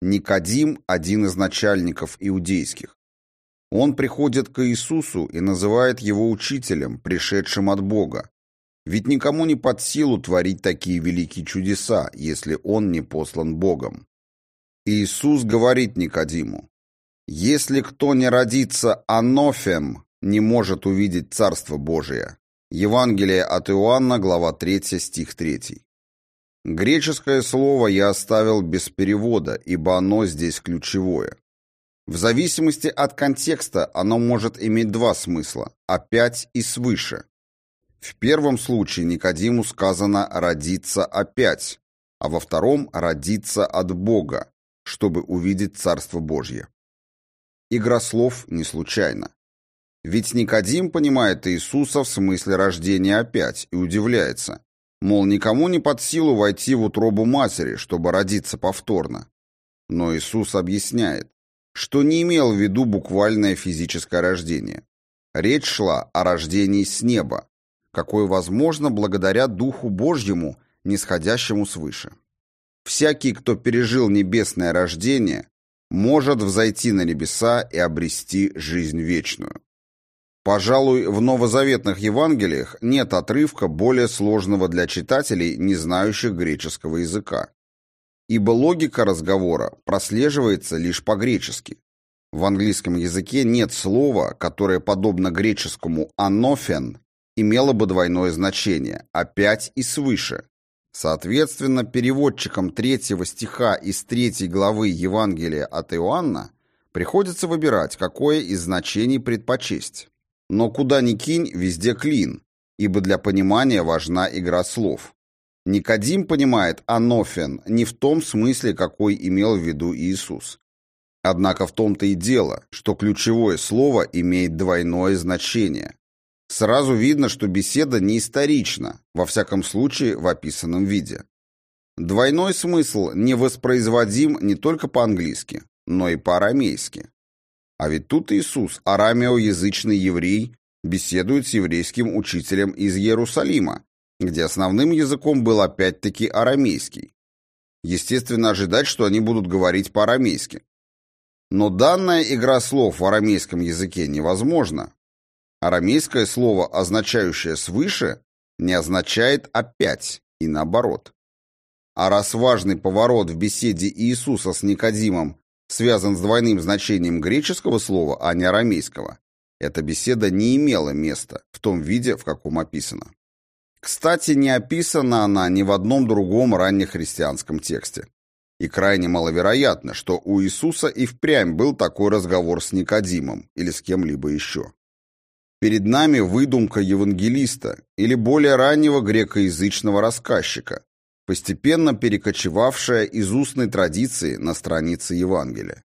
Никодим – один из начальников иудейских. Он приходит к Иисусу и называет его учителем, пришедшим от Бога. Ведь никому не под силу творить такие великие чудеса, если он не послан Богом. Иисус говорит Никодиму, «Если кто не родится анофем, не может увидеть Царство Божие». Евангелие от Иоанна, глава 3, стих 3. Греческое слово я оставил без перевода, ибо оно здесь ключевое. В зависимости от контекста оно может иметь два смысла – опять и свыше. В первом случае Никодиму сказано «родиться опять», а во втором «родиться от Бога», чтобы увидеть Царство Божье. Игра слов не случайна. Ведь Никодим понимает Иисуса в смысле рождения опять и удивляется. Мол, никому не под силу войти в утробу матери, чтобы родиться повторно. Но Иисус объясняет что не имел в виду буквальное физическое рождение. Речь шла о рождении с неба, какое возможно благодаря Духу Божьему, нисходящему свыше. Всякий, кто пережил небесное рождение, может взойти на небеса и обрести жизнь вечную. Пожалуй, в новозаветных Евангелиях нет отрывка более сложного для читателей, не знающих греческого языка ибо логика разговора прослеживается лишь по-гречески. В английском языке нет слова, которое, подобно греческому «анофен», имело бы двойное значение «опять и свыше». Соответственно, переводчикам третьего стиха из третьей главы Евангелия от Иоанна приходится выбирать, какое из значений предпочесть. Но куда ни кинь, везде клин, ибо для понимания важна игра слов. Никодим понимает анофен не в том смысле, какой имел в виду Иисус. Однако в том-то и дело, что ключевое слово имеет двойное значение. Сразу видно, что беседа не исторична, во всяком случае в описанном виде. Двойной смысл не воспроизводим не только по-английски, но и по-арамейски. А ведь тут Иисус, арамеоязычный еврей, беседует с еврейским учителем из Иерусалима, где основным языком был опять-таки арамейский. Естественно, ожидать, что они будут говорить по-арамейски. Но данная игра слов в арамейском языке невозможна. Арамейское слово, означающее «свыше», не означает «опять» и наоборот. А раз важный поворот в беседе Иисуса с Никодимом связан с двойным значением греческого слова, а не арамейского, эта беседа не имела места в том виде, в каком описано. Кстати, не описана она ни в одном другом раннехристианском тексте. И крайне маловероятно, что у Иисуса и впрямь был такой разговор с Никодимом или с кем-либо еще. Перед нами выдумка евангелиста или более раннего грекоязычного рассказчика, постепенно перекочевавшая из устной традиции на страницы Евангелия.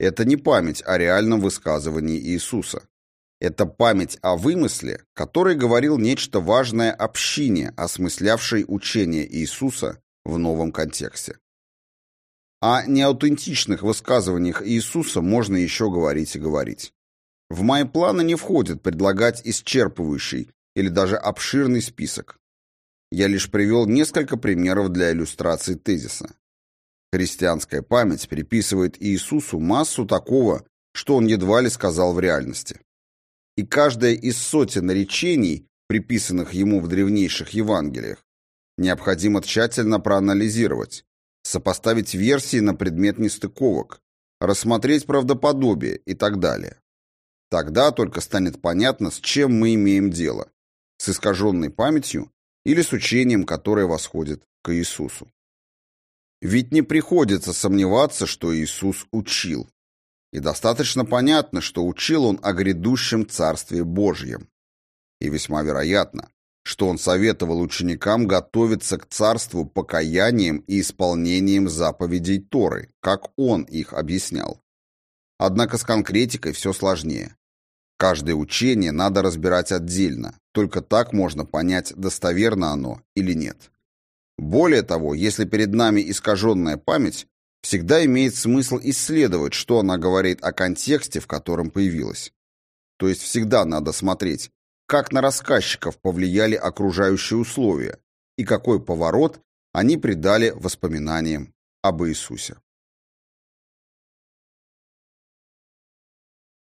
Это не память о реальном высказывании Иисуса. Это память о вымысле, который говорил нечто важное общине, осмыслявшей учение Иисуса в новом контексте. О неаутентичных высказываниях Иисуса можно еще говорить и говорить. В мои планы не входит предлагать исчерпывающий или даже обширный список. Я лишь привел несколько примеров для иллюстрации тезиса. Христианская память приписывает Иисусу массу такого, что он едва ли сказал в реальности. И каждое из сотен речений, приписанных ему в древнейших Евангелиях, необходимо тщательно проанализировать, сопоставить версии на предмет нестыковок, рассмотреть правдоподобие и так далее. Тогда только станет понятно, с чем мы имеем дело – с искаженной памятью или с учением, которое восходит к Иисусу. Ведь не приходится сомневаться, что Иисус учил. И достаточно понятно, что учил он о грядущем Царстве Божьем. И весьма вероятно, что он советовал ученикам готовиться к царству покаянием и исполнением заповедей Торы, как он их объяснял. Однако с конкретикой все сложнее. Каждое учение надо разбирать отдельно, только так можно понять, достоверно оно или нет. Более того, если перед нами искаженная память, всегда имеет смысл исследовать, что она говорит о контексте, в котором появилась. То есть всегда надо смотреть, как на рассказчиков повлияли окружающие условия и какой поворот они придали воспоминаниям об Иисусе.